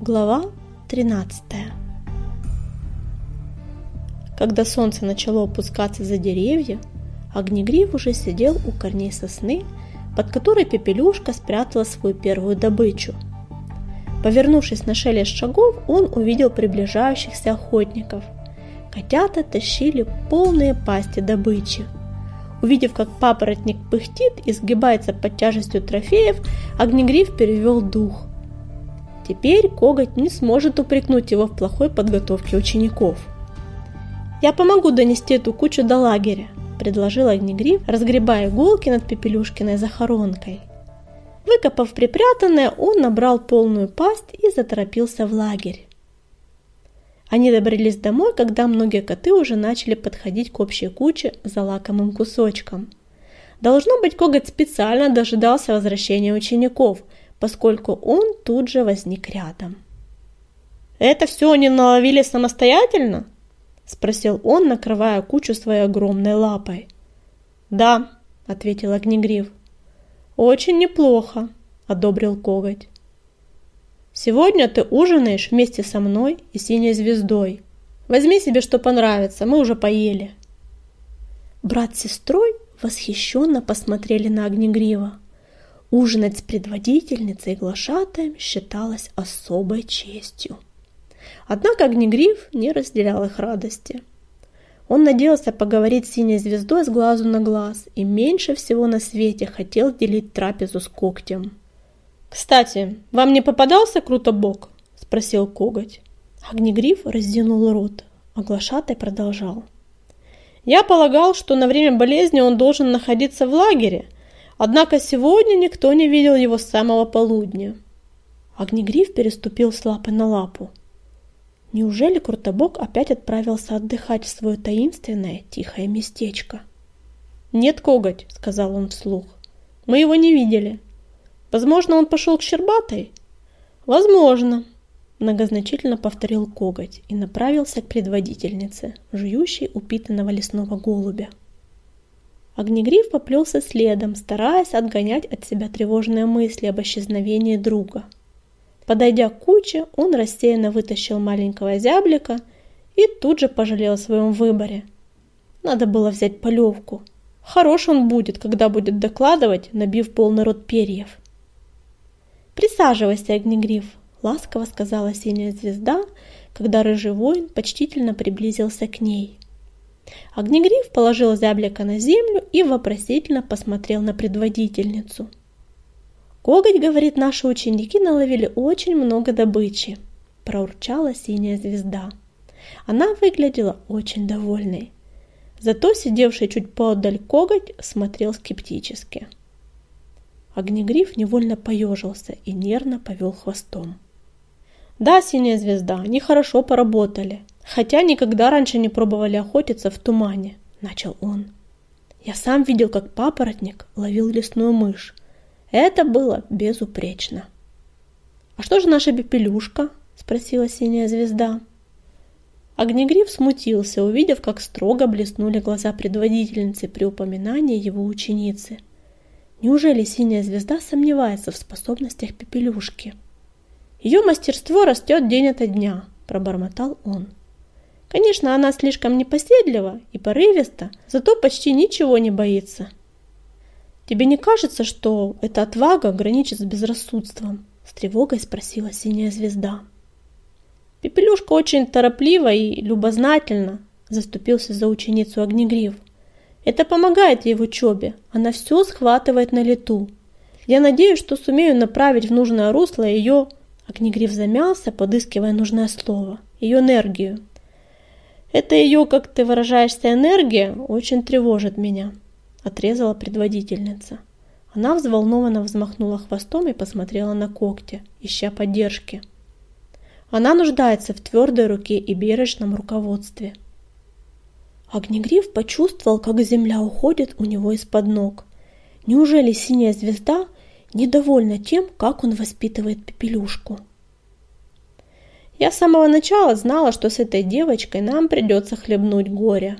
Глава 13 Когда солнце начало опускаться за деревья, Огнегриф уже сидел у корней сосны, под которой Пепелюшка спрятала свою первую добычу. Повернувшись на шелест шагов, он увидел приближающихся охотников. Котята тащили полные пасти добычи. Увидев, как папоротник пыхтит и сгибается под тяжестью трофеев, Огнегриф перевел дух. Теперь коготь не сможет упрекнуть его в плохой подготовке учеников. «Я помогу донести эту кучу до лагеря», – предложил Огнегриф, разгребая иголки над Пепелюшкиной захоронкой. Выкопав припрятанное, он набрал полную пасть и заторопился в лагерь. Они добрались домой, когда многие коты уже начали подходить к общей куче за лакомым кусочком. Должно быть, коготь специально дожидался возвращения учеников – поскольку он тут же возник рядом. «Это все они наловили самостоятельно?» – спросил он, накрывая кучу своей огромной лапой. «Да», – ответил Огнегриф. «Очень неплохо», – одобрил коготь. «Сегодня ты ужинаешь вместе со мной и синей звездой. Возьми себе, что понравится, мы уже поели». Брат с сестрой восхищенно посмотрели на Огнегрива. Ужинать с предводительницей и глашатаем считалось особой честью. Однако Огнегриф не разделял их радости. Он надеялся поговорить с синей звездой с глазу на глаз и меньше всего на свете хотел делить трапезу с когтем. «Кстати, вам не попадался Крутобок?» – спросил коготь. Огнегриф разденул рот, а глашатай продолжал. «Я полагал, что на время болезни он должен находиться в лагере – Однако сегодня никто не видел его с самого полудня. Огнегриф переступил с лапы на лапу. Неужели Куртобок опять отправился отдыхать в свое таинственное тихое местечко? «Нет, коготь», — сказал он вслух. «Мы его не видели. Возможно, он пошел к Щербатой?» «Возможно», — многозначительно повторил коготь и направился к предводительнице, жующей упитанного лесного голубя. Огнегриф поплелся следом, стараясь отгонять от себя тревожные мысли об исчезновении друга. Подойдя к куче, он рассеянно вытащил маленького зяблика и тут же пожалел о своем выборе. Надо было взять полевку. Хорош он будет, когда будет докладывать, набив полный рот перьев. «Присаживайся, Огнегриф», — ласково сказала синяя звезда, когда рыжий воин почтительно приблизился к ней. Огнегриф положил зяблика на землю и вопросительно посмотрел на предводительницу. «Коготь, говорит, наши ученики наловили очень много добычи», – проурчала синяя звезда. Она выглядела очень довольной. Зато сидевший чуть поодаль коготь смотрел скептически. Огнегриф невольно поежился и нервно повел хвостом. «Да, синяя звезда, они хорошо поработали», Хотя никогда раньше не пробовали охотиться в тумане, начал он. Я сам видел, как папоротник ловил лесную мышь. Это было безупречно. «А что же наша бепелюшка?» – спросила синяя звезда. Огнегриф смутился, увидев, как строго блеснули глаза предводительницы при упоминании его ученицы. Неужели синяя звезда сомневается в способностях пепелюшки? Ее мастерство растет день ото дня, пробормотал он. Конечно, она слишком непоседлива и порывиста, зато почти ничего не боится. Тебе не кажется, что эта отвага граничит с безрассудством? С тревогой спросила синяя звезда. Пепелюшка очень торопливо и любознательно заступился за ученицу Огнегрив. Это помогает ей в учебе, она все схватывает на лету. Я надеюсь, что сумею направить в нужное русло ее... Огнегрив замялся, подыскивая нужное слово. Ее энергию. Это ее, как ты выражаешься, энергия очень тревожит меня, отрезала предводительница. Она взволнованно взмахнула хвостом и посмотрела на когти, ища поддержки. Она нуждается в твердой руке и бережном руководстве. Огнегриф почувствовал, как земля уходит у него из-под ног. Неужели синяя звезда недовольна тем, как он воспитывает Пепелюшку? Я с самого начала знала, что с этой девочкой нам придется хлебнуть горе,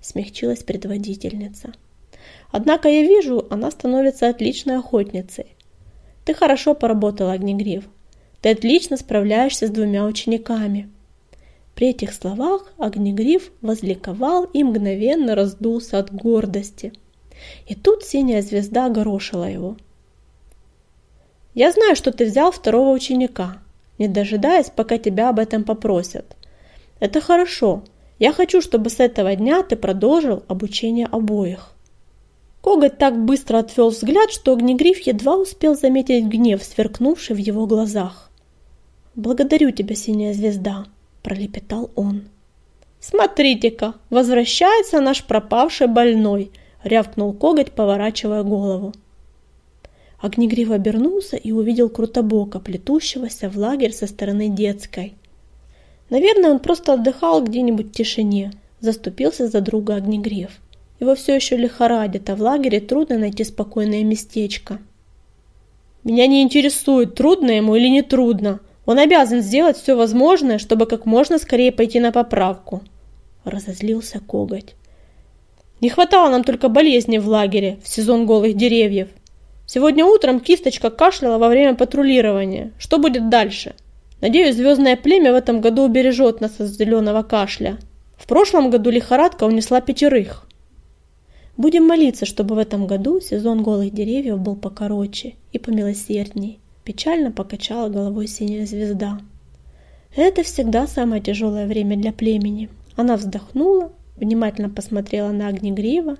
смягчилась предводительница. Однако я вижу, она становится отличной охотницей. Ты хорошо поработала, Огнегриф. Ты отлично справляешься с двумя учениками». При этих словах Огнегриф возликовал и мгновенно раздулся от гордости. И тут синяя звезда огорошила его. «Я знаю, что ты взял второго ученика, не дожидаясь, пока тебя об этом попросят. Это хорошо. Я хочу, чтобы с этого дня ты продолжил обучение обоих». Коготь так быстро отвел взгляд, что Огнегриф едва успел заметить гнев, сверкнувший в его глазах. «Благодарю тебя, синяя звезда», – пролепетал он. «Смотрите-ка, возвращается наш пропавший больной», – рявкнул коготь, поворачивая голову. Огнегриф обернулся и увидел Крутобока, плетущегося в лагерь со стороны детской. Наверное, он просто отдыхал где-нибудь в тишине, заступился за друга Огнегриф. Его все еще лихорадит, а в лагере трудно найти спокойное местечко. Меня не интересует, трудно ему или не трудно. Он обязан сделать все возможное, чтобы как можно скорее пойти на поправку. Разозлился коготь. Не хватало нам только болезни в лагере в сезон голых деревьев. Сегодня утром кисточка кашляла во время патрулирования. Что будет дальше? Надеюсь, звездное племя в этом году убережет нас от зеленого кашля. В прошлом году лихорадка унесла пятерых. Будем молиться, чтобы в этом году сезон голых деревьев был покороче и помилосердней. Печально покачала головой синяя звезда. Это всегда самое тяжелое время для племени. Она вздохнула, внимательно посмотрела на огнегрива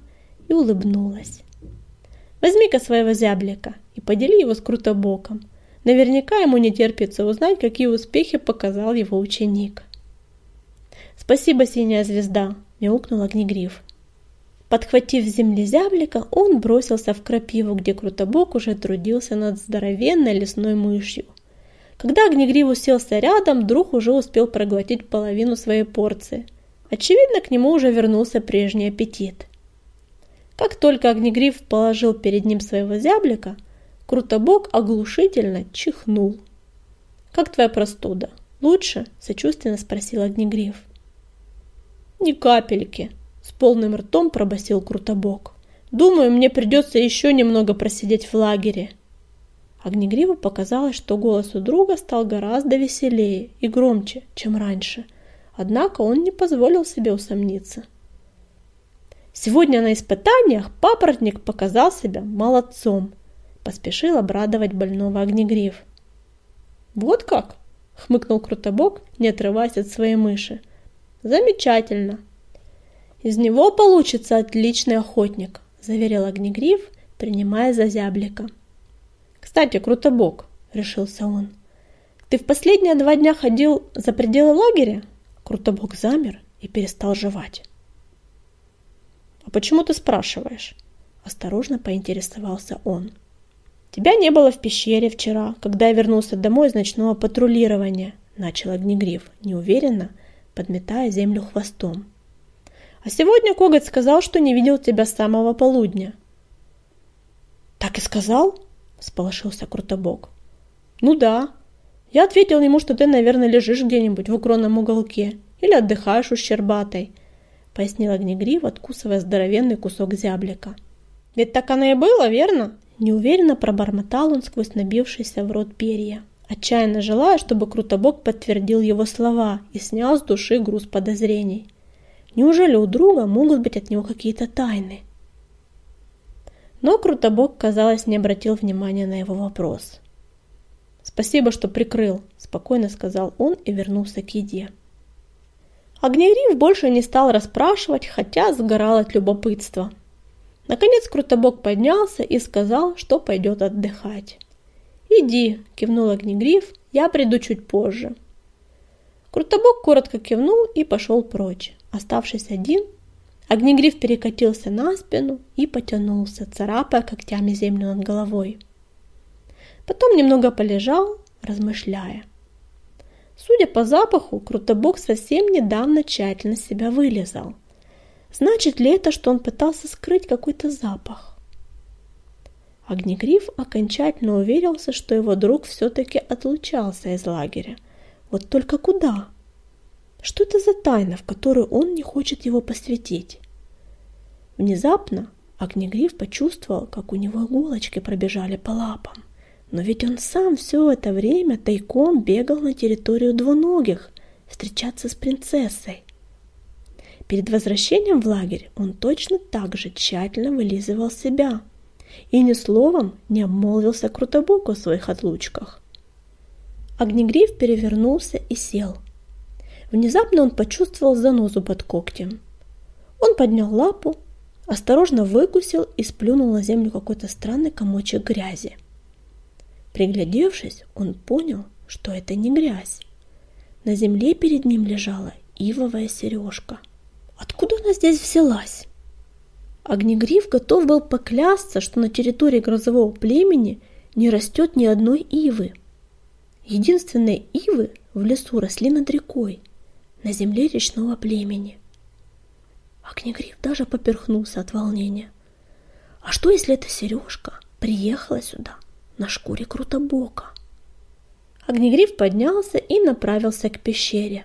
и улыбнулась. Возьми-ка своего зяблика и подели его с Крутобоком. Наверняка ему не терпится узнать, какие успехи показал его ученик. «Спасибо, синяя звезда!» – мяукнул огнегриф. Подхватив земли зяблика, он бросился в крапиву, где Крутобок уже трудился над здоровенной лесной мышью. Когда Огнегрив уселся рядом, друг уже успел проглотить половину своей порции. Очевидно, к нему уже вернулся прежний аппетит. Как только Огнегриф положил перед ним своего зяблика, Крутобок оглушительно чихнул. «Как твоя простуда? Лучше?» – сочувственно спросил Огнегриф. «Ни капельки», с полным ртом пробасил Крутобок. Думаю, мне придется еще немного просидеть в лагере. Огнегриву показалось, что голос у друга стал гораздо веселее и громче, чем раньше. Однако он не позволил себе усомниться. Сегодня на испытаниях папоротник показал себя молодцом. Поспешил обрадовать больного Огнегрив. «Вот как?» — хмыкнул Крутобок, не отрываясь от своей мыши. «Замечательно!» Из него получится отличный охотник, заверил Огнегриф, принимая за зяблика. Кстати, Крутобок, решился он. Ты в последние два дня ходил за пределы лагеря? Крутобок замер и перестал жевать. Почему ты спрашиваешь? Осторожно поинтересовался он. Тебя не было в пещере вчера, когда я вернулся домой из ночного патрулирования, начал Огнегриф, неуверенно, подметая землю хвостом. А сегодня Коготь сказал, что не видел тебя с самого полудня. Так и сказал? Сполошился Крутобок. Ну да. Я ответил ему, что ты, наверное, лежишь где-нибудь в укромном уголке или отдыхаешь у Щербатой, пояснил Огнегрив, откусывая здоровенный кусок зяблика. Ведь так оно и было, верно? Неуверенно пробормотал он сквозь набившийся в рот перья, отчаянно желая, чтобы Крутобок подтвердил его слова и снял с души груз подозрений. Неужели у друга могут быть от него какие-то тайны? Но Крутобок, казалось, не обратил внимания на его вопрос. «Спасибо, что прикрыл», – спокойно сказал он и вернулся к еде. Огнегриф больше не стал расспрашивать, хотя сгорал от любопытства. Наконец Крутобок поднялся и сказал, что пойдет отдыхать. «Иди», – кивнул Огнегриф, – «я приду чуть позже». Крутобок коротко кивнул и пошел прочь. Оставшись один, Огнегриф перекатился на спину и потянулся, царапая когтями землю над головой. Потом немного полежал, размышляя. Судя по запаху, Крутобок совсем недавно тщательно себя вылезал. Значит ли это, что он пытался скрыть какой-то запах? Огнегриф окончательно уверился, что его друг все-таки отлучался из лагеря. Вот только куда? Что это за тайна, в которую он не хочет его посвятить? Внезапно Огнегриф почувствовал, как у него иголочки пробежали по лапам. Но ведь он сам все это время тайком бегал на территорию двуногих встречаться с принцессой. Перед возвращением в лагерь он точно так же тщательно вылизывал себя и ни словом не обмолвился Крутобоку о своих отлучках. Огнегриф перевернулся и сел. Внезапно он почувствовал занозу под когтем. Он поднял лапу, осторожно выкусил и сплюнул на землю какой-то странный комочек грязи. Приглядевшись, он понял, что это не грязь. На земле перед ним лежала ивовая сережка. Откуда она здесь взялась? Огнегриф готов был поклясться, что на территории грозового племени не растет ни одной ивы. Единственные ивы в лесу росли над рекой, на земле речного племени. Огнегриф даже поперхнулся от волнения. А что, если эта сережка приехала сюда на шкуре Крутобока. Огнегриф поднялся и направился к пещере.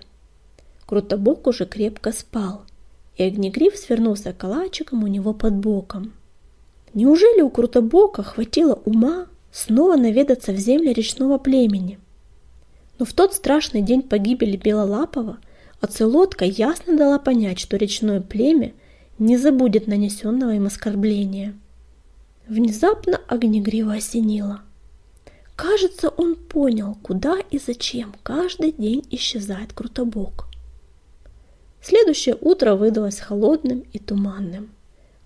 Крутобок уже крепко спал, и Огнегриф свернулся калачиком у него под боком. Неужели у Крутобока хватило ума снова наведаться в земли речного племени? Но в тот страшный день погибели Белолапова оцелотка ясно дала понять, что речное племя не забудет нанесенного им оскорбления. Внезапно Огнегрива осенило. Кажется, он понял, куда и зачем каждый день исчезает Крутобок. Следующее утро выдалось холодным и туманным.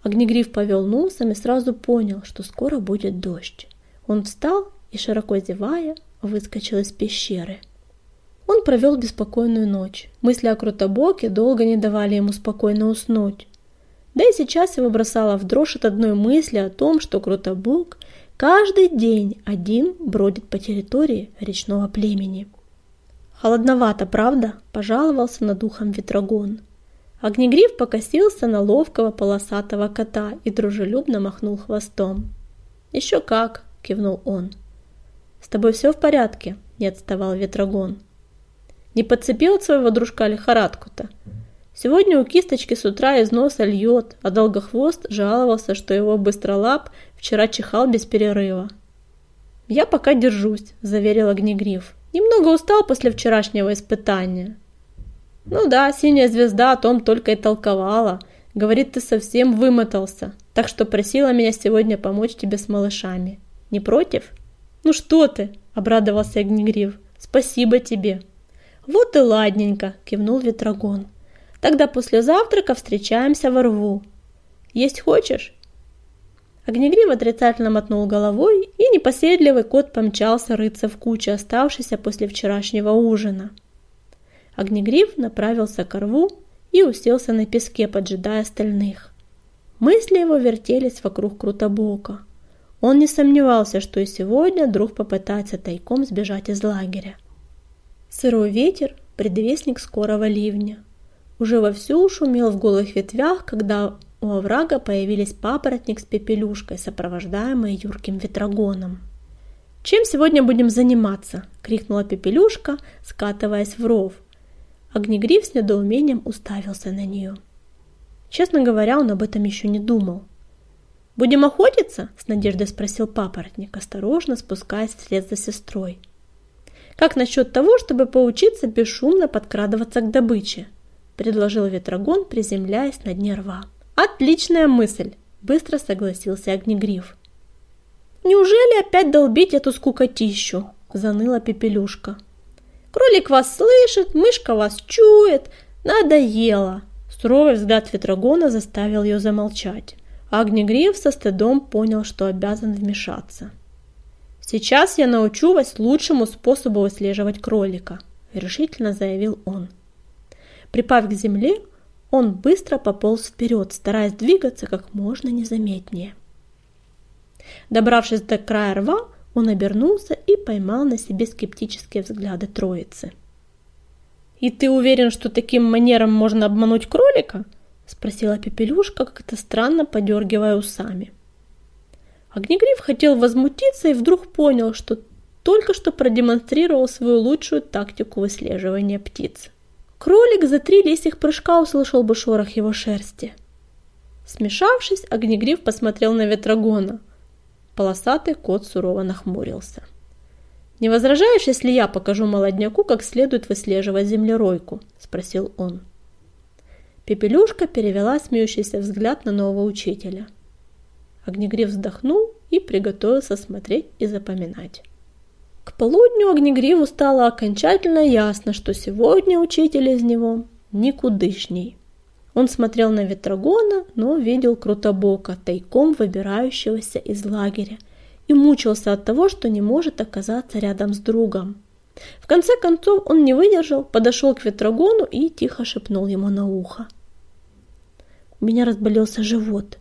Огнегриф повел носом и сразу понял, что скоро будет дождь. Он встал и, широко зевая, выскочил из пещеры. Он провел беспокойную ночь. Мысли о Крутобоке долго не давали ему спокойно уснуть. Да и сейчас его бросало в дрожь от одной мысли о том, что Крутобок каждый день один бродит по территории речного племени. Холодновато, правда? Пожаловался над духом Ветрогон. Огнегриф покосился на ловкого полосатого кота и дружелюбно махнул хвостом. «Еще как!» – кивнул он. «С тобой все в порядке?» – не отставал Ветрогон. «Не подцепил от своего дружка лихорадку-то?» Сегодня у кисточки с утра из носа льет, а долгохвост жаловался, что его быстролап вчера чихал без перерыва. «Я пока держусь», – заверил Огнегриф. «Немного устал после вчерашнего испытания». «Ну да, синяя звезда о том только и толковала. Говорит, ты совсем вымотался, так что просила меня сегодня помочь тебе с малышами. Не против?» «Ну что ты?» – обрадовался Огнегриф. «Спасибо тебе». «Вот и ладненько», – кивнул Ветрогон. Тогда после завтрака встречаемся во рву. Есть хочешь?» Огнегрив отрицательно мотнул головой, и непоседливый кот помчался рыться в куче, оставшейся после вчерашнего ужина. Огнегрив направился к рву и уселся на песке, поджидая остальных. Мысли его вертелись вокруг Крутобока. Он не сомневался, что и сегодня друг попытается тайком сбежать из лагеря. Сырой ветер – предвестник скорого ливня уже вовсю шумел в голых ветвях, когда у оврага появились папоротник с пепелюшкой, сопровождаемые юрким ветрогоном. «Чем сегодня будем заниматься?» – крикнула Пепелюшка, скатываясь в ров. Огнегриф с недоумением уставился на нее. Честно говоря, он об этом еще не думал. «Будем охотиться?» – с надеждой спросил папоротник, осторожно спускаясь вслед за сестрой. «Как насчет того, чтобы поучиться бесшумно подкрадываться к добыче?» – предложил Ветрогон, приземляясь на дне рва. «Отличная мысль!» – быстро согласился Огнегриф. «Неужели опять долбить эту скукотищу?» – заныла Пепелюшка. «Кролик вас слышит, мышка вас чует. Надоело!» Суровый взгляд Ветрогона заставил ее замолчать. Огнегриф со стыдом понял, что обязан вмешаться. «Сейчас я научу вас лучшему способу выслеживать кролика», – решительно заявил он. Припав к земле, он быстро пополз вперед, стараясь двигаться как можно незаметнее. Добравшись до края рва, он обернулся и поймал на себе скептические взгляды троицы. «И ты уверен, что таким манером можно обмануть кролика?» – спросила Пепелюшка, как-то странно подергивая усами. Огнегриф хотел возмутиться и вдруг понял, что только что продемонстрировал свою лучшую тактику выслеживания птиц. Кролик за три лисих прыжка услышал бы шорох его шерсти. Смешавшись, Огнегриф посмотрел на Ветрогона. Полосатый кот сурово нахмурился. «Не возражаешь, если я покажу молодняку, как следует выслеживать землеройку?» – спросил он. Пепелюшка перевела смеющийся взгляд на нового учителя. Огнегрив вздохнул и приготовился смотреть и запоминать. К полудню Огнегриву стало окончательно ясно, что сегодня учитель из него никудышний. Он смотрел на Ветрогона, но видел Крутобока, тайком выбирающегося из лагеря, и мучился от того, что не может оказаться рядом с другом. В конце концов он не выдержал, подошел к Ветрогону и тихо шепнул ему на ухо. «У меня разболелся живот.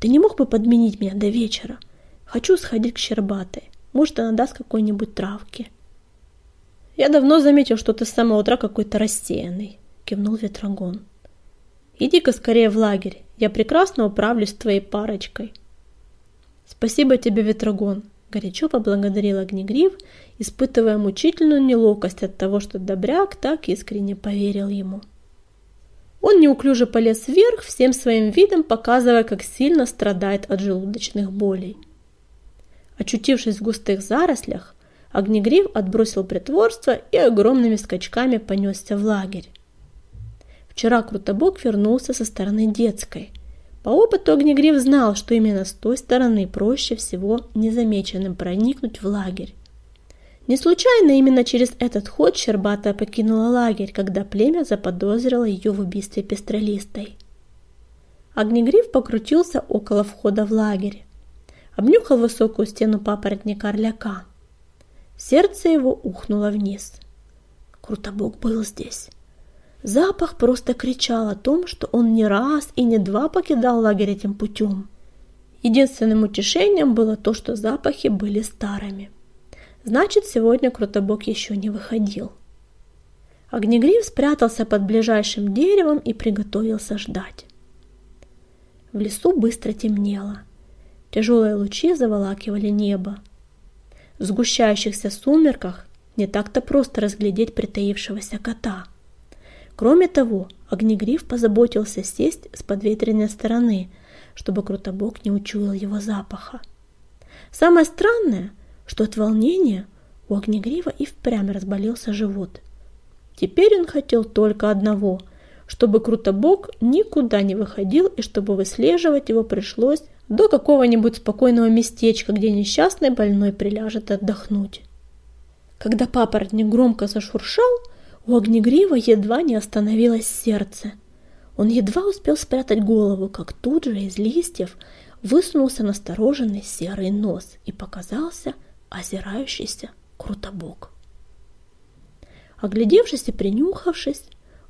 Ты не мог бы подменить меня до вечера? Хочу сходить к Щербатой. Может, она даст какой-нибудь травки». «Я давно заметил, что ты с самого утра какой-то рассеянный», — кивнул Ветрогон. Иди-ка скорее в лагерь, я прекрасно управлюсь с твоей парочкой. Спасибо тебе, Ветрогон, горячо поблагодарил Огнегрив, испытывая мучительную неловкость от того, что Добряк так искренне поверил ему. Он неуклюже полез вверх, всем своим видом показывая, как сильно страдает от желудочных болей. Очутившись в густых зарослях, Огнегрив отбросил притворство и огромными скачками понесся в лагерь. Вчера Крутобок вернулся со стороны детской. По опыту Огнегрив знал, что именно с той стороны проще всего незамеченным проникнуть в лагерь. Не случайно именно через этот ход Щербатая покинула лагерь, когда племя заподозрило ее в убийстве пестролистой. Огнегрив покрутился около входа в лагерь. Обнюхал высокую стену папоротника орляка. Сердце его ухнуло вниз. Крутобок был здесь. Запах просто кричал о том, что он не раз и не два покидал лагерь этим путем. Единственным утешением было то, что запахи были старыми. Значит, сегодня Крутобок еще не выходил. Огнегрив спрятался под ближайшим деревом и приготовился ждать. В лесу быстро темнело. Тяжелые лучи заволакивали небо. В сгущающихся сумерках не так-то просто разглядеть притаившегося кота – Кроме того, Огнегриф позаботился сесть с подветренной стороны, чтобы Крутобок не учуял его запаха. Самое странное, что от волнения у Огнегрива и впрямь разболелся живот. Теперь он хотел только одного, чтобы Крутобок никуда не выходил и чтобы выслеживать его пришлось до какого-нибудь спокойного местечка, где несчастный больной приляжет отдохнуть. Когда папоротник громко зашуршал, у Огнегрива едва не остановилось сердце. Он едва успел спрятать голову, как тут же из листьев высунулся настороженный серый нос и показался озирающийся крутобок. Оглядевшись и принюхавшись,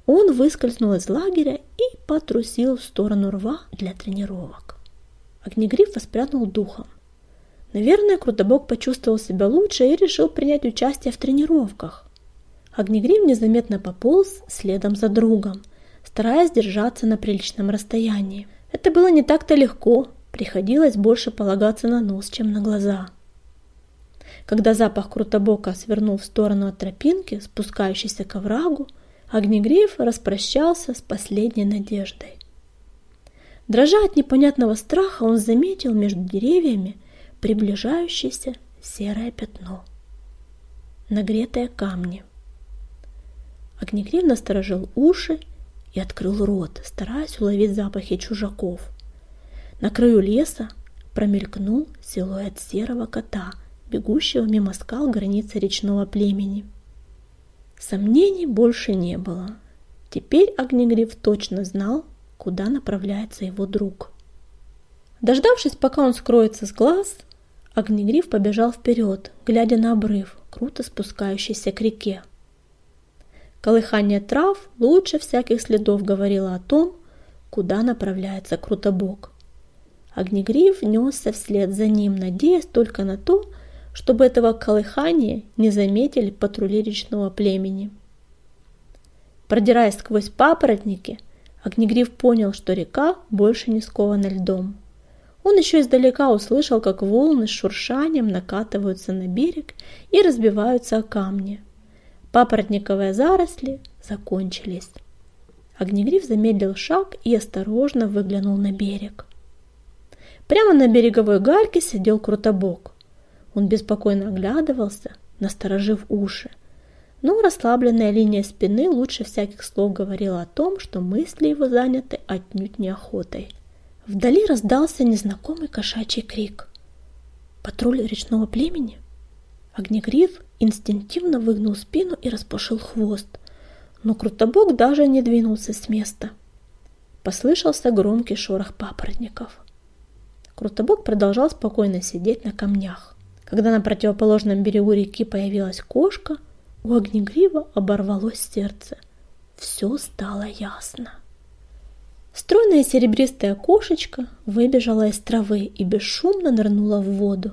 он выскользнул из лагеря и потрусил в сторону рва для тренировок. Огнегриф воспрянул духом. Наверное, Крутобок почувствовал себя лучше и решил принять участие в тренировках. Огнегрив незаметно пополз следом за другом, стараясь держаться на приличном расстоянии. Это было не так-то легко, приходилось больше полагаться на нос, чем на глаза. Когда запах Крутобока свернул в сторону от тропинки, спускающейся к оврагу, Огнегриф распрощался с последней надеждой. Дрожа от непонятного страха, он заметил между деревьями приближающееся серое пятно. Нагретое камни – Огнегрив насторожил уши и открыл рот, стараясь уловить запахи чужаков. На краю леса промелькнул силуэт серого кота, бегущего мимо скал границы речного племени. Сомнений больше не было. Теперь Огнегрив точно знал, куда направляется его друг. Дождавшись, пока он скроется с глаз, Огнегрив побежал вперед, глядя на обрыв, круто спускающийся к реке. Колыхание трав лучше всяких следов говорило о том, куда направляется Крутобок. Огнегриф несся вслед за ним, надеясь только на то, чтобы этого колыхания не заметили патрули речного племени. Продираясь сквозь папоротники, Огнегриф понял, что река больше не скована льдом. Он еще издалека услышал, как волны с шуршанием накатываются на берег и разбиваются о камни – Папоротниковые заросли закончились. Огнегриф замедлил шаг и осторожно выглянул на берег. Прямо на береговой гальке сидел Крутобок. Он беспокойно оглядывался, насторожив уши. Но расслабленная линия спины лучше всяких слов говорила о том, что мысли его заняты отнюдь неохотой. Вдали раздался незнакомый кошачий крик. Патруль речного племени? Огнегриф инстинктивно выгнул спину и распушил хвост, но Крутобок даже не двинулся с места. Послышался громкий шорох папоротников. Крутобок продолжал спокойно сидеть на камнях. Когда на противоположном берегу реки появилась кошка, у Огнегрива оборвалось сердце. Все стало ясно. Стройная серебристая кошечка выбежала из травы и бесшумно нырнула в воду.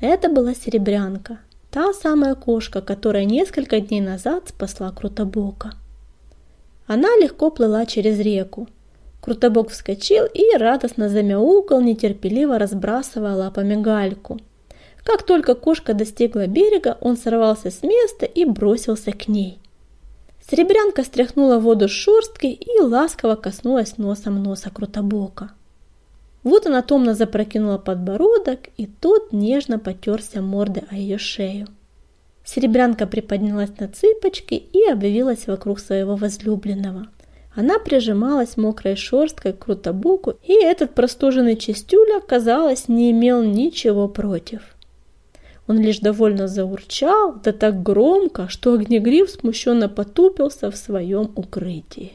Это была серебрянка, та самая кошка, которая несколько дней назад спасла Крутобока. Она легко плыла через реку. Крутобок вскочил и радостно замяукал, нетерпеливо разбрасывая лапами гальку. Как только кошка достигла берега, он сорвался с места и бросился к ней. Серебрянка стряхнула воду с шерстки и ласково коснулась носом носа Крутобока. Вот она томно запрокинула подбородок, и тот нежно потерся мордой о ее шею. Серебрянка приподнялась на цыпочки и обвилась вокруг своего возлюбленного. Она прижималась мокрой шерсткой к Крутобоку, и этот простуженный чистюля, казалось, не имел ничего против. Он лишь довольно заурчал, да так громко, что Огнегриф смущенно потупился в своем укрытии.